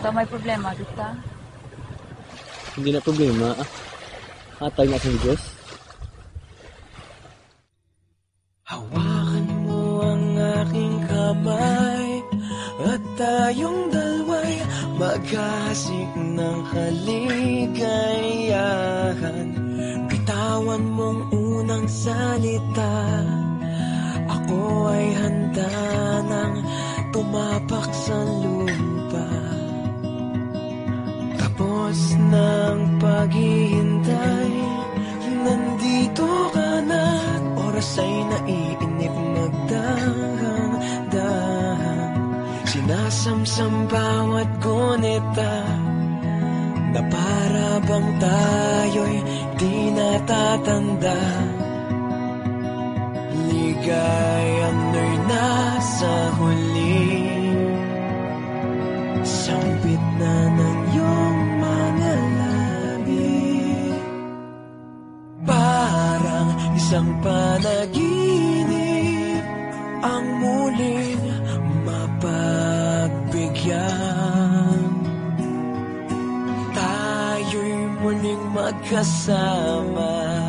Ito may problema, kita. Hindi na problema. Hatag na sa Diyos. Hawakan mo ang aking kamay At tayong dalawa'y maghahasik ng kaligayahan Bitawan mong unang salita Ako ay handa ng tumapak sa ng paghihintay. Nandito ka na oras ay naiinip nagdahan-dahan Sinasamsam bawat gunita Na para bang tayo'y di natatanda. Ligayang na'y nasa huli panaginip Ang muling mapagbigyan. Tayo'y muling magkasama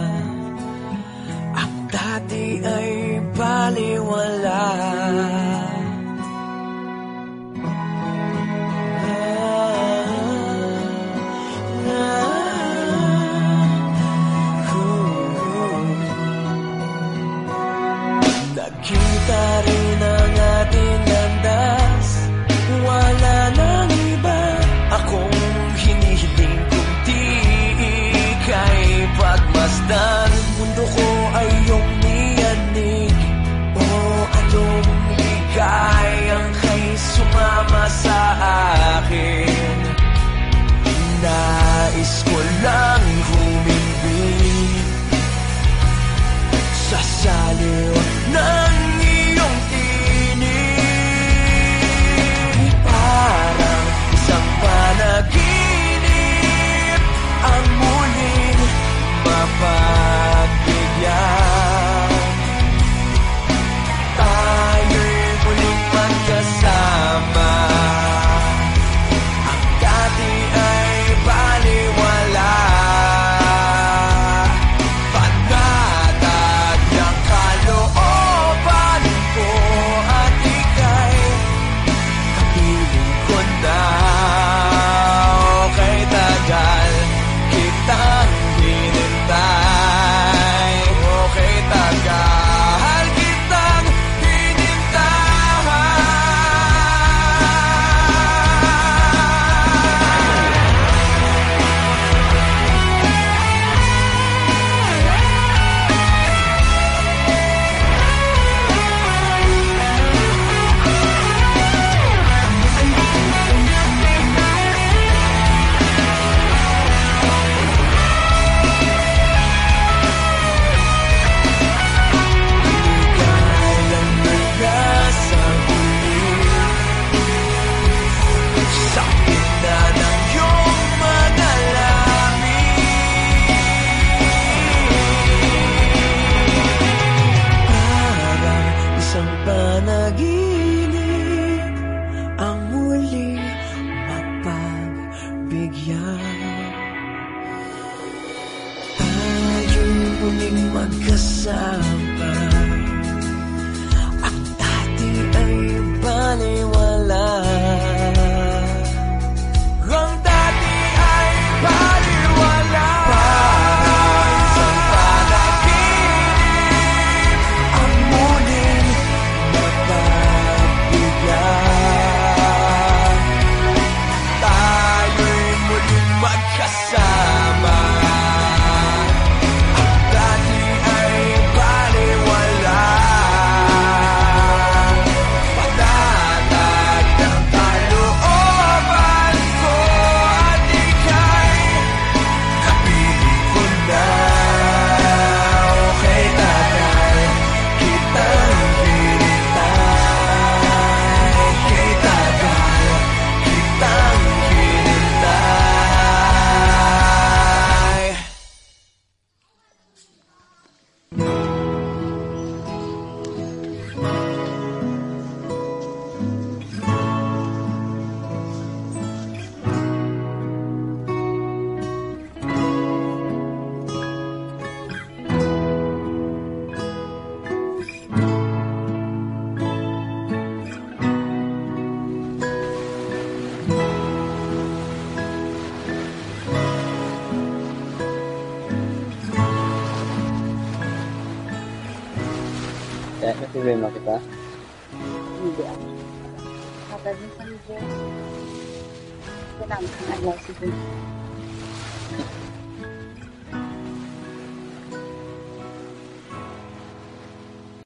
sa saliw coração. Problema kita? Hindi ako. Kapag minsan din, kailangan ng advice ko.